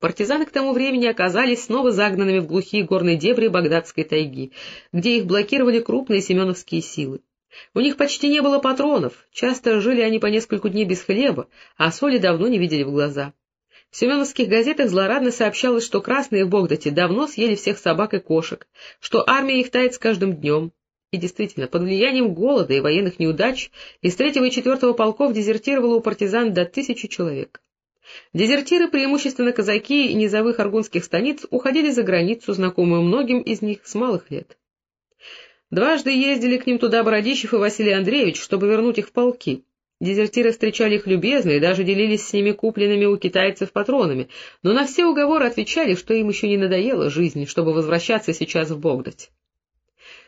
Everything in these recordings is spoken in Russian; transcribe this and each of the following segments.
Партизаны к тому времени оказались снова загнанными в глухие горные дебри Багдадской тайги, где их блокировали крупные семеновские силы. У них почти не было патронов, часто жили они по несколько дней без хлеба, а соли давно не видели в глаза. В семеновских газетах злорадно сообщалось, что красные в Богдате давно съели всех собак и кошек, что армия их тает с каждым днем. И действительно, под влиянием голода и военных неудач из третьего и четвертого полков дезертировало у партизан до тысячи человек. Дезертиры, преимущественно казаки и низовых аргунских станиц, уходили за границу, знакомую многим из них с малых лет. Дважды ездили к ним туда Бородищев и Василий Андреевич, чтобы вернуть их в полки. Дезертиры встречали их любезно и даже делились с ними купленными у китайцев патронами, но на все уговоры отвечали, что им еще не надоела жизнь, чтобы возвращаться сейчас в Богдать.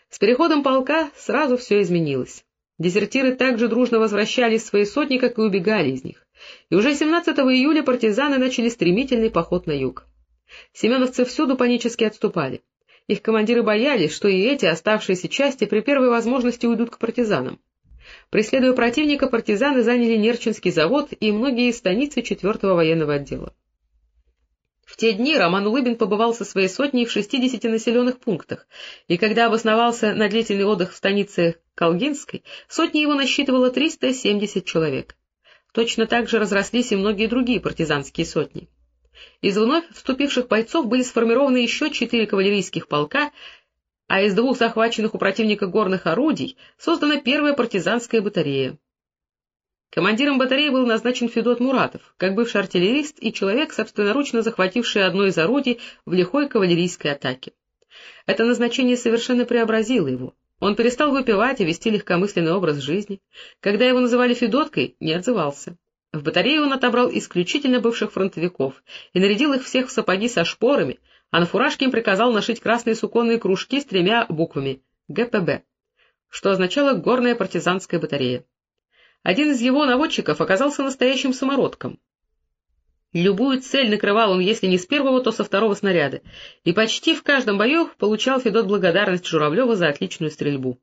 С переходом полка сразу все изменилось. Дезертиры также дружно возвращались в свои сотни, как и убегали из них и уже 17 июля партизаны начали стремительный поход на юг. Семеновцы всюду панически отступали. Их командиры боялись, что и эти оставшиеся части при первой возможности уйдут к партизанам. Преследуя противника, партизаны заняли Нерчинский завод и многие станицы 4-го военного отдела. В те дни Роман Улыбин побывал со своей сотней в 60 населенных пунктах, и когда обосновался на длительный отдых в станице Колгинской, сотня его насчитывала 370 человек. Точно так же разрослись и многие другие партизанские сотни. Из вновь вступивших бойцов были сформированы еще четыре кавалерийских полка, а из двух захваченных у противника горных орудий создана первая партизанская батарея. Командиром батареи был назначен Федот Муратов, как бывший артиллерист и человек, собственноручно захвативший одно из орудий в лихой кавалерийской атаке. Это назначение совершенно преобразило его. Он перестал выпивать и вести легкомысленный образ жизни. Когда его называли Федоткой, не отзывался. В батарее он отобрал исключительно бывших фронтовиков и нарядил их всех в сапоги со шпорами, а на фуражке им приказал нашить красные суконные кружки с тремя буквами «ГПБ», что означало «Горная партизанская батарея». Один из его наводчиков оказался настоящим самородком. Любую цель накрывал он, если не с первого, то со второго снаряда, и почти в каждом бою получал Федот благодарность Журавлева за отличную стрельбу.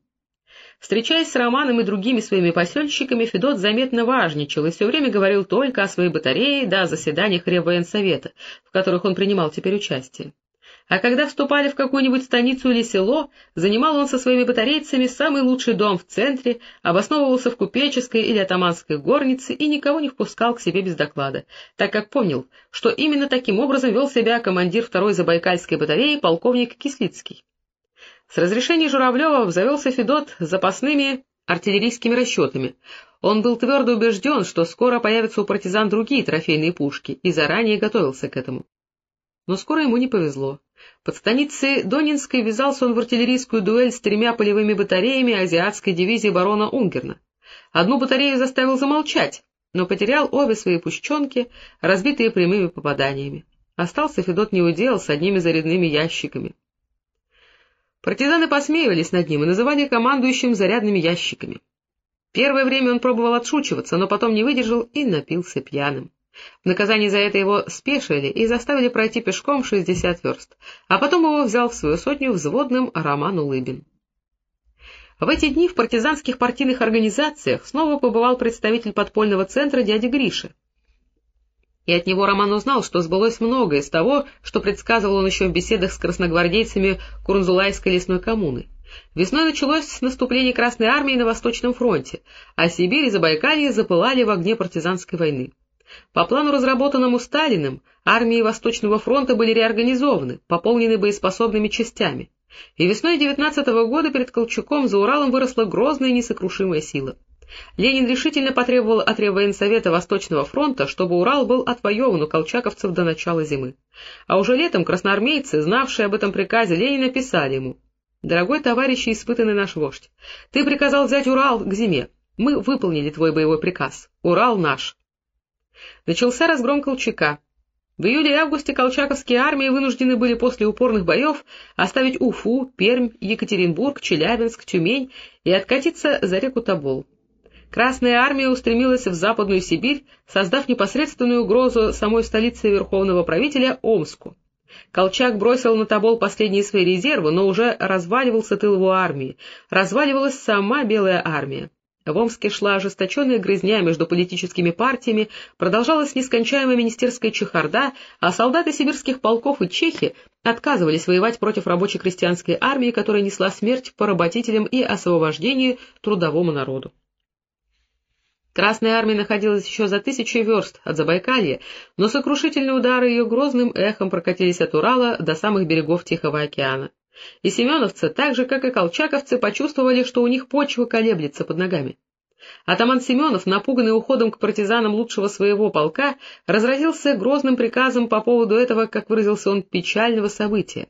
Встречаясь с Романом и другими своими посельщиками, Федот заметно важничал и все время говорил только о своей батарее да о заседаниях Реввоенсовета, в которых он принимал теперь участие а когда вступали в какую-нибудь станицу или село, занимал он со своими батарейцами самый лучший дом в центре, обосновывался в купеческой или атаманской горнице и никого не впускал к себе без доклада, так как помнил, что именно таким образом вел себя командир второй Забайкальской батареи полковник Кислицкий. С разрешения Журавлева обзавелся Федот запасными артиллерийскими расчетами. Он был твердо убежден, что скоро появятся у партизан другие трофейные пушки, и заранее готовился к этому. Но скоро ему не повезло. Под станицей Донинской ввязался он в артиллерийскую дуэль с тремя полевыми батареями азиатской дивизии барона Унгерна. Одну батарею заставил замолчать, но потерял обе свои пущенки, разбитые прямыми попаданиями. Остался Федот неудел с одними зарядными ящиками. Партизаны посмеивались над ним и называли командующим зарядными ящиками. Первое время он пробовал отшучиваться, но потом не выдержал и напился пьяным. В наказание за это его спешили и заставили пройти пешком шестьдесят верст, а потом его взял в свою сотню взводным Роман Улыбин. В эти дни в партизанских партийных организациях снова побывал представитель подпольного центра дядя Гриша. И от него Роман узнал, что сбылось многое из того, что предсказывал он еще в беседах с красногвардейцами Курнзулайской лесной коммуны. Весной началось наступление Красной Армии на Восточном фронте, а Сибирь и Забайкалье запылали в огне партизанской войны. По плану, разработанному Сталиным, армии Восточного фронта были реорганизованы, пополнены боеспособными частями, и весной 19 -го года перед Колчаком за Уралом выросла грозная несокрушимая сила. Ленин решительно потребовал от Реввоенсовета Восточного фронта, чтобы Урал был отвоеван у колчаковцев до начала зимы. А уже летом красноармейцы, знавшие об этом приказе Ленина, писали ему «Дорогой товарищ и испытанный наш вождь, ты приказал взять Урал к зиме. Мы выполнили твой боевой приказ. Урал наш. Начался разгром Колчака. В июле и августе колчаковские армии вынуждены были после упорных боев оставить Уфу, Пермь, Екатеринбург, Челябинск, Тюмень и откатиться за реку Тобол. Красная армия устремилась в Западную Сибирь, создав непосредственную угрозу самой столице верховного правителя Омску. Колчак бросил на Тобол последние свои резервы, но уже разваливался тыл его армии, разваливалась сама Белая армия. В Омске шла ожесточенная грызня между политическими партиями, продолжалась нескончаемая министерская чехарда, а солдаты сибирских полков и чехи отказывались воевать против рабочей крестьянской армии, которая несла смерть поработителям и освобождение трудовому народу. Красная армия находилась еще за тысячи верст от Забайкалья, но сокрушительные удары ее грозным эхом прокатились от Урала до самых берегов Тихого океана. И семеновцы, так же, как и колчаковцы, почувствовали, что у них почва колеблется под ногами. Атаман Семенов, напуганный уходом к партизанам лучшего своего полка, разразился грозным приказом по поводу этого, как выразился он, печального события.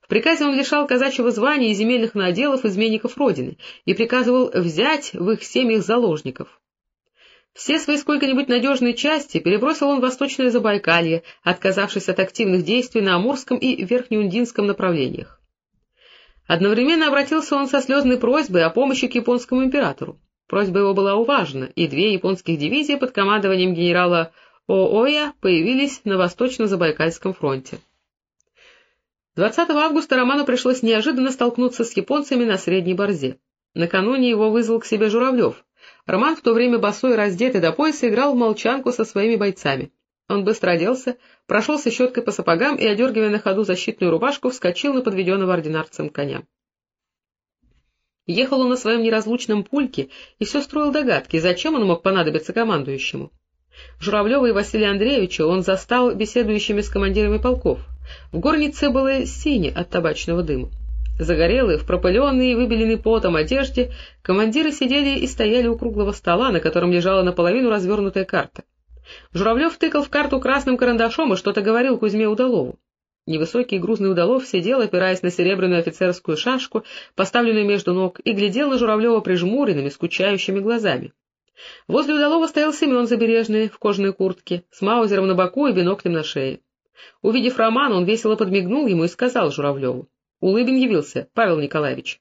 В приказе он лишал казачьего звания и земельных наделов изменников Родины и приказывал взять в их семьях заложников. Все свои сколько-нибудь надежные части перебросил он в Восточное Забайкалье, отказавшись от активных действий на Амурском и Верхнеундинском направлениях. Одновременно обратился он со слезной просьбой о помощи к японскому императору. Просьба его была уважена, и две японских дивизии под командованием генерала Ооя появились на Восточно-Забайкальском фронте. 20 августа Роману пришлось неожиданно столкнуться с японцами на Средней Борзе. Накануне его вызвал к себе Журавлев. Роман в то время босой раздетый до пояса играл в молчанку со своими бойцами. Он быстро оделся, прошелся щеткой по сапогам и, одергивая на ходу защитную рубашку, вскочил на подведенного ординарцем коня. Ехал он на своем неразлучном пульке и все строил догадки, зачем он мог понадобиться командующему. Журавлева и Василия Андреевича он застал беседующими с командирами полков. В горнице было сине от табачного дыма. Загорелые, в пропыленной и выбеленной потом одежде, командиры сидели и стояли у круглого стола, на котором лежала наполовину развернутая карта. Журавлев тыкал в карту красным карандашом и что-то говорил Кузьме Удалову. Невысокий грузный Удалов сидел, опираясь на серебряную офицерскую шашку, поставленную между ног, и глядел на Журавлева прижмуренными, скучающими глазами. Возле Удалова стоял Семен Забережный в кожаной куртке, с маузером на боку и биноклем на шее. Увидев Романа, он весело подмигнул ему и сказал Журавлеву. Улыбин явился, Павел Николаевич.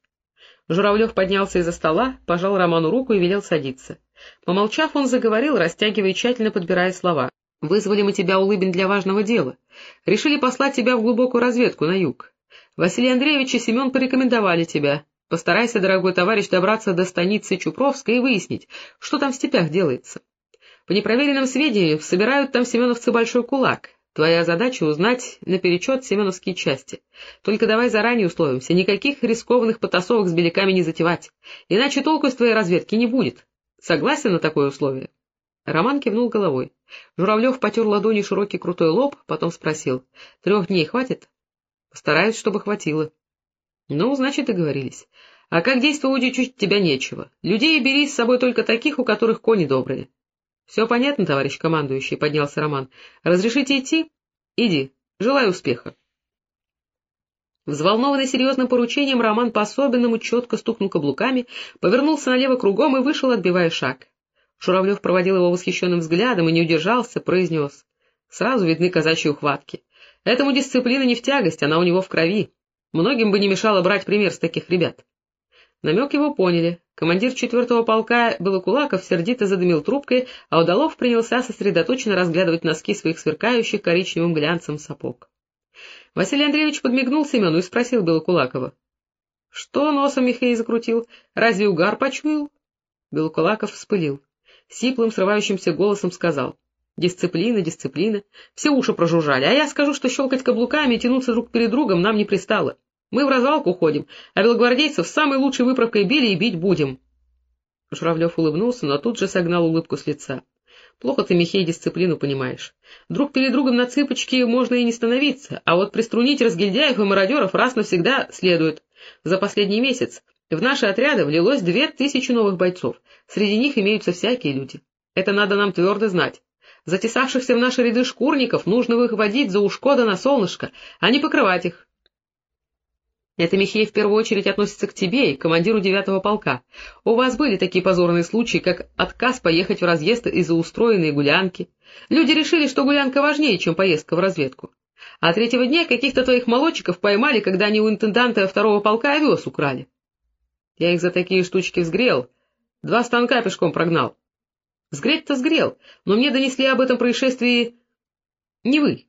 Журавлев поднялся из-за стола, пожал Роману руку и велел садиться. Помолчав, он заговорил, растягивая и тщательно подбирая слова. — Вызвали мы тебя, Улыбин, для важного дела. Решили послать тебя в глубокую разведку на юг. Василий Андреевич и Семен порекомендовали тебя. Постарайся, дорогой товарищ, добраться до станицы Чупровска и выяснить, что там в степях делается. По непроверенным сведениям, собирают там семеновцы большой кулак, Твоя задача — узнать наперечет семеновские части. Только давай заранее условимся, никаких рискованных потасовок с беляками не затевать, иначе толку из твоей разведки не будет. Согласен на такое условие? Роман кивнул головой. Журавлев потер ладони широкий крутой лоб, потом спросил. — Трех дней хватит? — Постараюсь, чтобы хватило. — Ну, значит, договорились. А как действовать учить тебя нечего. Людей бери с собой только таких, у которых кони добрые. — Все понятно, товарищ командующий, — поднялся Роман. — Разрешите идти? — Иди. Желаю успеха. Взволнованный серьезным поручением, Роман по-особенному четко стукнул каблуками, повернулся налево кругом и вышел, отбивая шаг. Журавлев проводил его восхищенным взглядом и не удержался, произнес. Сразу видны казачьи ухватки. Этому дисциплина не в тягость, она у него в крови. Многим бы не мешало брать пример с таких ребят. Намек его поняли. Командир четвертого полка Белокулаков сердито задымил трубкой, а Удалов принялся сосредоточенно разглядывать носки своих сверкающих коричневым глянцем сапог. Василий Андреевич подмигнул Семену и спросил Белокулакова. — Что носом Михей закрутил? Разве угар почуял? Белокулаков вспылил. Сиплым, срывающимся голосом сказал. — Дисциплина, дисциплина. Все уши прожужжали, а я скажу, что щелкать каблуками и тянуться друг перед другом нам не пристало. Мы в развалку ходим, а белогвардейцев самой лучшей выправкой били и бить будем. Журавлев улыбнулся, но тут же согнал улыбку с лица. Плохо ты, Михей, дисциплину понимаешь. Друг перед другом на цыпочки можно и не становиться, а вот приструнить разгильдяев и мародеров раз навсегда следует. За последний месяц в наши отряды влилось две тысячи новых бойцов, среди них имеются всякие люди. Это надо нам твердо знать. Затесавшихся в наши ряды шкурников нужно выводить за ушко да на солнышко, а не покрывать их. Это, Михей, в первую очередь относится к тебе и к командиру девятого полка. У вас были такие позорные случаи, как отказ поехать в разъезд из-за устроенной гулянки. Люди решили, что гулянка важнее, чем поездка в разведку. А третьего дня каких-то твоих молодчиков поймали, когда они у интенданта второго полка овес украли. Я их за такие штучки взгрел, два станка пешком прогнал. Сгреть-то сгрел, но мне донесли об этом происшествии не вы.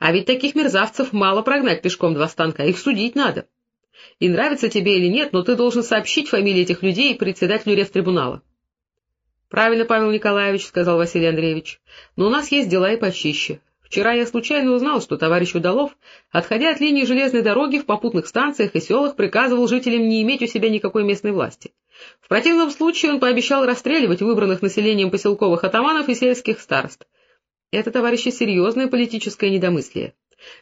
А ведь таких мерзавцев мало прогнать пешком два станка, их судить надо. И нравится тебе или нет, но ты должен сообщить фамилии этих людей председателю рефтрибунала. Правильно, Павел Николаевич, — сказал Василий Андреевич, — но у нас есть дела и почище. Вчера я случайно узнал, что товарищ Удалов, отходя от линии железной дороги в попутных станциях и селах, приказывал жителям не иметь у себя никакой местной власти. В противном случае он пообещал расстреливать выбранных населением поселковых атаманов и сельских старост. Это, товарищи, серьезное политическое недомыслие.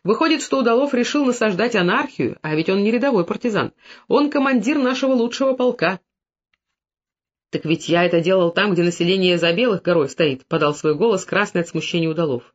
Выходит, что Удалов решил насаждать анархию, а ведь он не рядовой партизан. Он командир нашего лучшего полка. — Так ведь я это делал там, где население за белых горой стоит, — подал свой голос красный от смущения Удалов.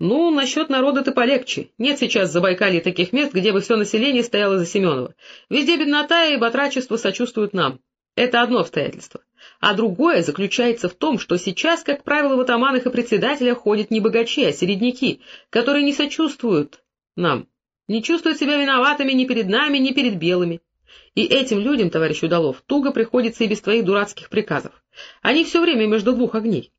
Ну, насчет народа ты полегче. Нет сейчас в Забайкалье таких мест, где бы все население стояло за Семенова. Везде беднота и батрачество сочувствуют нам. Это одно обстоятельство. А другое заключается в том, что сейчас, как правило, в атаманах и председателях ходят не богачи, а середняки, которые не сочувствуют нам, не чувствуют себя виноватыми ни перед нами, ни перед белыми. И этим людям, товарищ Удалов, туго приходится и без твоих дурацких приказов. Они все время между двух огней.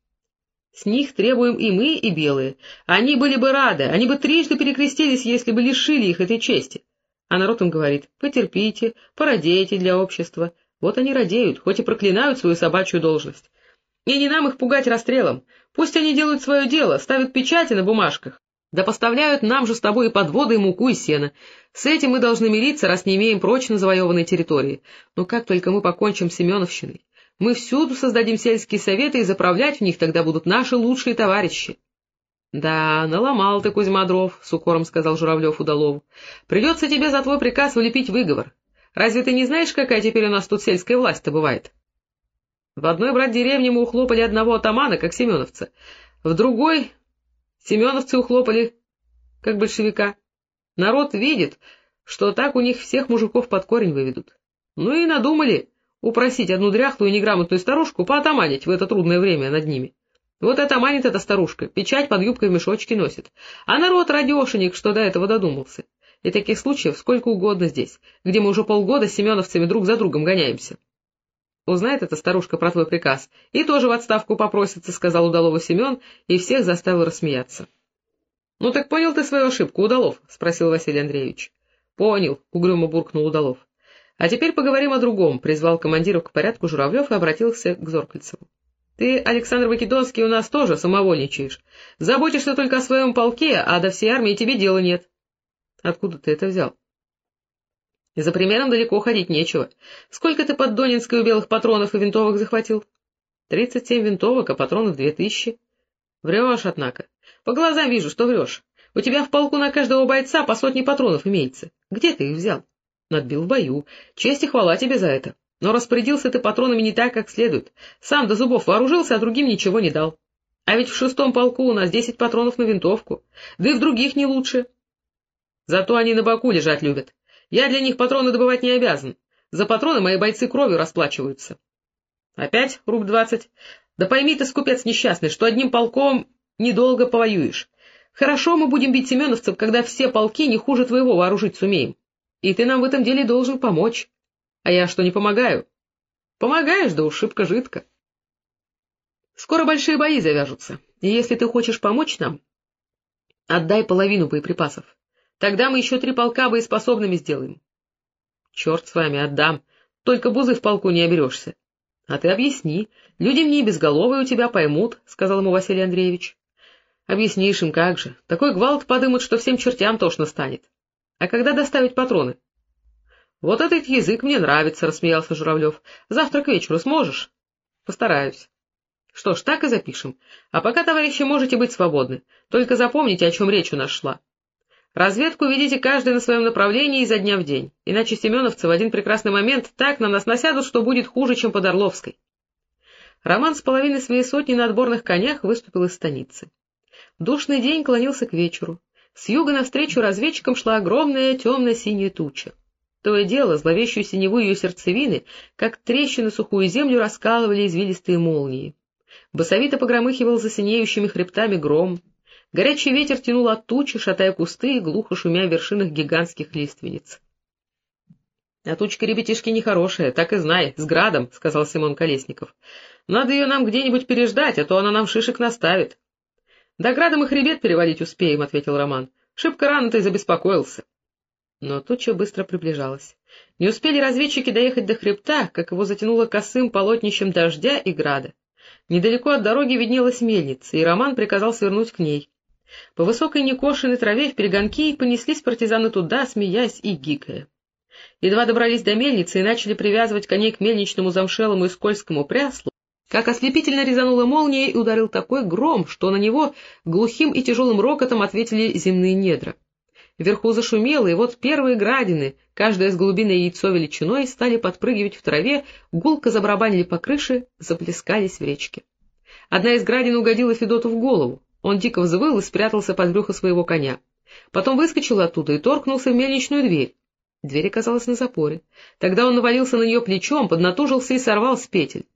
С них требуем и мы, и белые. Они были бы рады, они бы трижды перекрестились, если бы лишили их этой чести. А народ им говорит, потерпите, породейте для общества. Вот они радеют, хоть и проклинают свою собачью должность. И не нам их пугать расстрелом. Пусть они делают свое дело, ставят печати на бумажках, да поставляют нам же с тобой и подводы, и муку, и сено. С этим мы должны мириться, раз не имеем прочно завоеванной территории. Но как только мы покончим с Семеновщиной, мы всюду создадим сельские советы, и заправлять в них тогда будут наши лучшие товарищи. — Да, наломал ты, Кузьма дров, — с укором сказал Журавлев Удалову. — Придется тебе за твой приказ вылепить выговор. Разве ты не знаешь, какая теперь у нас тут сельская власть-то бывает? В одной, брат, деревне мы ухлопали одного атамана, как семеновца, в другой семеновцы ухлопали, как большевика. Народ видит, что так у них всех мужиков под корень выведут. Ну и надумали упросить одну дряхлую неграмотную старушку поотаманить в это трудное время над ними. Вот и отаманит эта старушка, печать под юбкой в мешочке носит. А народ радешенек, что до этого додумался. И таких случаев сколько угодно здесь, где мы уже полгода с семеновцами друг за другом гоняемся. Узнает эта старушка про твой приказ, и тоже в отставку попросится, — сказал Удалова Семен, и всех заставил рассмеяться. — Ну так понял ты свою ошибку, Удалов? — спросил Василий Андреевич. — Понял, — угрюмо буркнул Удалов. — А теперь поговорим о другом, — призвал командиров к порядку Журавлев и обратился к Зоркальцеву. — Ты, Александр Македонский, у нас тоже самовольничаешь. Заботишься только о своем полке, а до всей армии тебе дела нет. — Откуда ты это взял? — За примером далеко ходить нечего. Сколько ты под Донинской у белых патронов и винтовок захватил? — Тридцать семь винтовок, а патронов две тысячи. — Врешь, однако. По глазам вижу, что врешь. У тебя в полку на каждого бойца по сотне патронов имеется. Где ты их взял? — Надбил в бою. Честь и хвала тебе за это. Но распорядился ты патронами не так, как следует. Сам до зубов вооружился, а другим ничего не дал. А ведь в шестом полку у нас десять патронов на винтовку. Да и в других не лучше. Зато они на боку лежать любят. Я для них патроны добывать не обязан. За патроны мои бойцы кровью расплачиваются. Опять руб двадцать? Да пойми ты, скупец несчастный, что одним полком недолго повоюешь. Хорошо мы будем бить семеновцев, когда все полки не хуже твоего вооружить сумеем. И ты нам в этом деле должен помочь. А я что, не помогаю? Помогаешь, да уж шибко жидко. Скоро большие бои завяжутся, и если ты хочешь помочь нам, отдай половину боеприпасов. Тогда мы еще три полка боеспособными сделаем. Черт с вами, отдам. Только бузы в полку не оберешься. А ты объясни. Люди мне безголовые у тебя поймут, — сказал ему Василий Андреевич. Объяснишь им, как же. Такой гвалт подымут, что всем чертям тошно станет. А когда доставить патроны? — Вот этот язык мне нравится, — рассмеялся Журавлев. — Завтра к вечеру сможешь? — Постараюсь. — Что ж, так и запишем. А пока, товарищи, можете быть свободны. Только запомните, о чем речь у нас шла. Разведку ведите каждый на своем направлении изо дня в день, иначе семеновцы в один прекрасный момент так на нас насядут, что будет хуже, чем под Орловской. Роман с половиной своей сотни на отборных конях выступил из станицы. Душный день клонился к вечеру. С юга навстречу разведчикам шла огромная темно-синяя туча. То и дело, зловещую синеву ее сердцевины, как трещины сухую землю, раскалывали извилистые молнии. Басовито погромыхивал за синеющими хребтами гром. Горячий ветер тянул от тучи, шатая кусты и глухо шумя в вершинах гигантских лиственниц. — А тучка, ребятишки, нехорошая, так и знай, с градом, — сказал Симон Колесников. — Надо ее нам где-нибудь переждать, а то она нам шишек наставит. — Да градом и хребет перевалить успеем, — ответил Роман. — Шибко рано ты забеспокоился. Но туча быстро приближалась. Не успели разведчики доехать до хребта, как его затянуло косым полотнищем дождя и града. Недалеко от дороги виднелась мельница, и Роман приказал свернуть к ней. По высокой некошенной траве в перегонки понеслись партизаны туда, смеясь и гикая. Едва добрались до мельницы и начали привязывать коней к мельничному замшелому и скользкому пряслу, как ослепительно резанула молния и ударил такой гром, что на него глухим и тяжелым рокотом ответили земные недра. Вверху зашумело, и вот первые градины, каждая с голубиное яйцо величиной, стали подпрыгивать в траве, гулко забарабанили по крыше, заплескались в речке. Одна из градин угодила Федоту в голову. Он дико взвыл и спрятался под брюхо своего коня. Потом выскочил оттуда и торкнулся в мельничную дверь. Дверь оказалась на запоре. Тогда он навалился на нее плечом, поднатужился и сорвал с петель.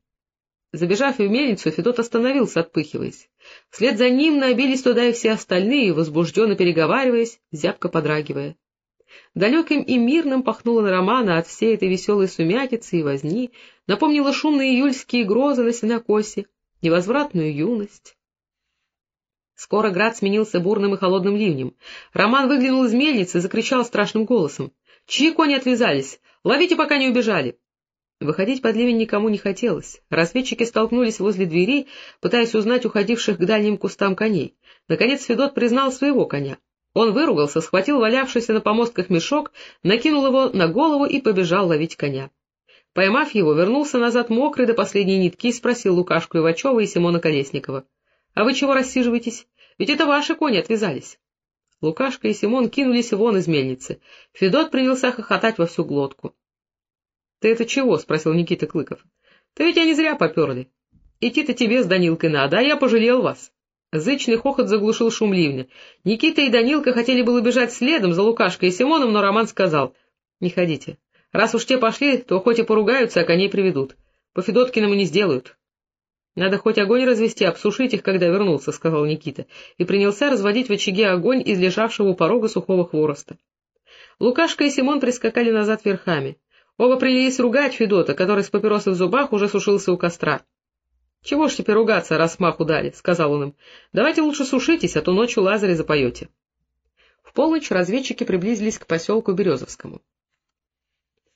Забежав в мельницу, Федот остановился, отпыхиваясь. Вслед за ним набились туда и все остальные, возбужденно переговариваясь, зябко подрагивая. Далеким и мирным пахнуло на Романа от всей этой веселой сумятицы и возни, напомнило шумные июльские грозы на сенокосе, невозвратную юность. Скоро град сменился бурным и холодным ливнем. Роман выглянул из мельницы и закричал страшным голосом. — Чьи кони отвязались? Ловите, пока не убежали! Выходить под ливень никому не хотелось. Разведчики столкнулись возле двери, пытаясь узнать уходивших к дальним кустам коней. Наконец Федот признал своего коня. Он выругался, схватил валявшийся на помостках мешок, накинул его на голову и побежал ловить коня. Поймав его, вернулся назад мокрый до последней нитки и спросил Лукашку Ивачева и Симона Колесникова. — А вы чего рассиживаетесь? Ведь это ваши кони отвязались. Лукашка и Симон кинулись вон из мельницы. Федот принялся хохотать во всю глотку. — Ты это чего? — спросил Никита Клыков. — Да ведь они зря поперли. Идти-то тебе с Данилкой надо, а я пожалел вас. Зычный хохот заглушил шум ливня. Никита и Данилка хотели было бежать следом за Лукашкой и Симоном, но Роман сказал. — Не ходите. Раз уж те пошли, то хоть и поругаются, а коней приведут. По Федоткиному не сделают. — Надо хоть огонь развести, обсушить их, когда вернулся, — сказал Никита, и принялся разводить в очаге огонь из лежавшего у порога сухого хвороста. Лукашка и Симон прискакали назад верхами. Оба принялись ругать Федота, который с папиросой в зубах уже сушился у костра. — Чего ж теперь ругаться, раз маху дали, — сказал он им. — Давайте лучше сушитесь, а то ночью Лазаря запоете. В полночь разведчики приблизились к поселку Березовскому.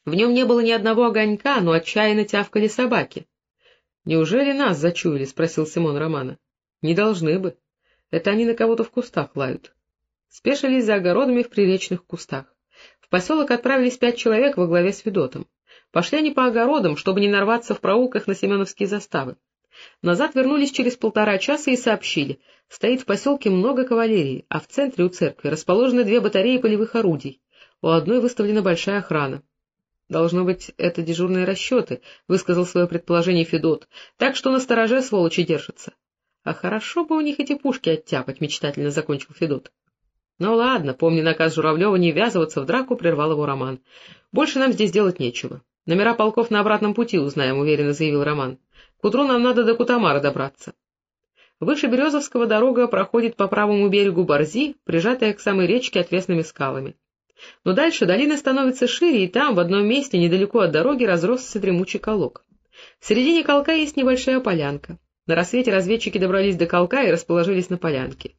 В нем не было ни одного огонька, но отчаянно тявкали собаки. — Неужели нас зачуяли? — спросил Симон Романа. — Не должны бы. Это они на кого-то в кустах лают. Спешились за огородами в приречных кустах. В поселок отправились пять человек во главе с Федотом. Пошли они по огородам, чтобы не нарваться в проулках на семеновские заставы. Назад вернулись через полтора часа и сообщили. Стоит в поселке много кавалерии, а в центре у церкви расположены две батареи полевых орудий. У одной выставлена большая охрана. — Должно быть, это дежурные расчеты, — высказал свое предположение Федот, — так что на стороже сволочи держатся. — А хорошо бы у них эти пушки оттяпать, — мечтательно закончил Федот. Ну ладно, помни наказ Журавлева не ввязываться в драку, прервал его Роман. Больше нам здесь делать нечего. Номера полков на обратном пути узнаем, уверенно заявил Роман. К утру нам надо до Кутамара добраться. Выше Березовского дорога проходит по правому берегу Борзи, прижатая к самой речке отвесными скалами. Но дальше долина становится шире, и там, в одном месте, недалеко от дороги, разросся дремучий колок. В середине колка есть небольшая полянка. На рассвете разведчики добрались до колка и расположились на полянке.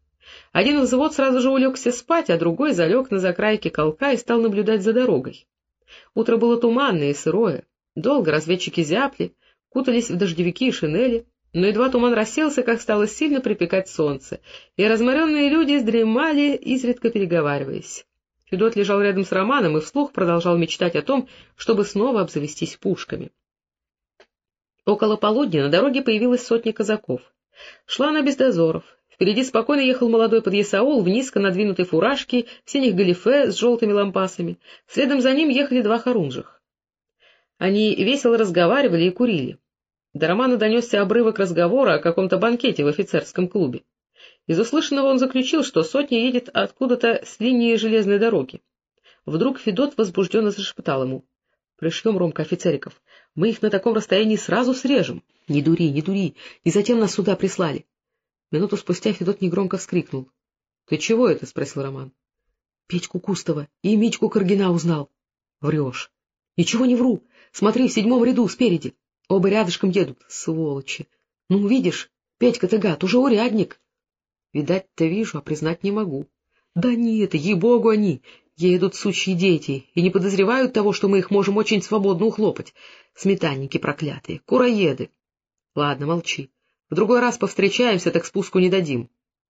Один взвод сразу же улегся спать, а другой залег на закрайке колка и стал наблюдать за дорогой. Утро было туманное и сырое. Долго разведчики зябли, кутались в дождевики и шинели, но едва туман расселся, как стало сильно припекать солнце, и разморенные люди издремали, изредка переговариваясь. Федот лежал рядом с Романом и вслух продолжал мечтать о том, чтобы снова обзавестись пушками. Около полудня на дороге появилась сотня казаков. Шла она без дозоров, Впереди спокойно ехал молодой подъясаул в низко надвинутой фуражке, в синих галифе с желтыми лампасами. Следом за ним ехали два хорунжих. Они весело разговаривали и курили. До Романа донесся обрывок разговора о каком-то банкете в офицерском клубе. Из услышанного он заключил, что сотня едет откуда-то с линии железной дороги. Вдруг Федот возбужденно зашептал ему. — Пришлем, Ромка, офицериков. Мы их на таком расстоянии сразу срежем. — Не дури, не дури. Не затем нас сюда прислали. Минуту спустя Федот негромко вскрикнул. — Ты чего это? — спросил Роман. — Петьку Кустова и Митьку Каргина узнал. — Врешь. — Ничего не вру. Смотри, в седьмом ряду, спереди. Оба рядышком едут. Сволочи. Ну, видишь, Петька-то гад, уже урядник. — Видать-то вижу, а признать не могу. — Да нет, ей-богу они. Едут сучьи дети и не подозревают того, что мы их можем очень свободно ухлопать. Сметанники проклятые, куроеды. — Ладно, молчи. В другой раз повстречаемся, так спуску не дадим.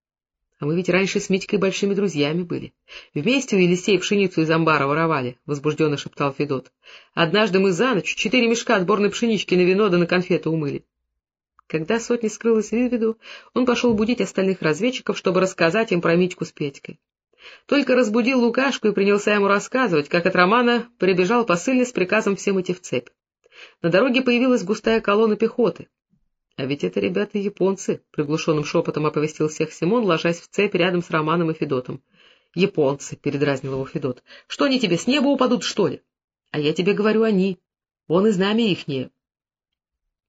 — А мы ведь раньше с Митькой большими друзьями были. Вместе у Елисея пшеницу из амбара воровали, — возбужденно шептал Федот. — Однажды мы за ночь четыре мешка отборной пшенички на вино да на конфеты умыли. Когда сотня скрылась из виду, он пошел будить остальных разведчиков, чтобы рассказать им про Митьку с Петькой. Только разбудил Лукашку и принялся ему рассказывать, как от Романа прибежал посыльный с приказом всем идти в цепь. На дороге появилась густая колонна пехоты. — А ведь это ребята японцы, — приглушенным шепотом оповестил всех Симон, ложась в цепь рядом с Романом и Федотом. — Японцы, — передразнил его Федот. — Что они тебе, с неба упадут, что ли? — А я тебе говорю, они. Вон и знамя ихнее.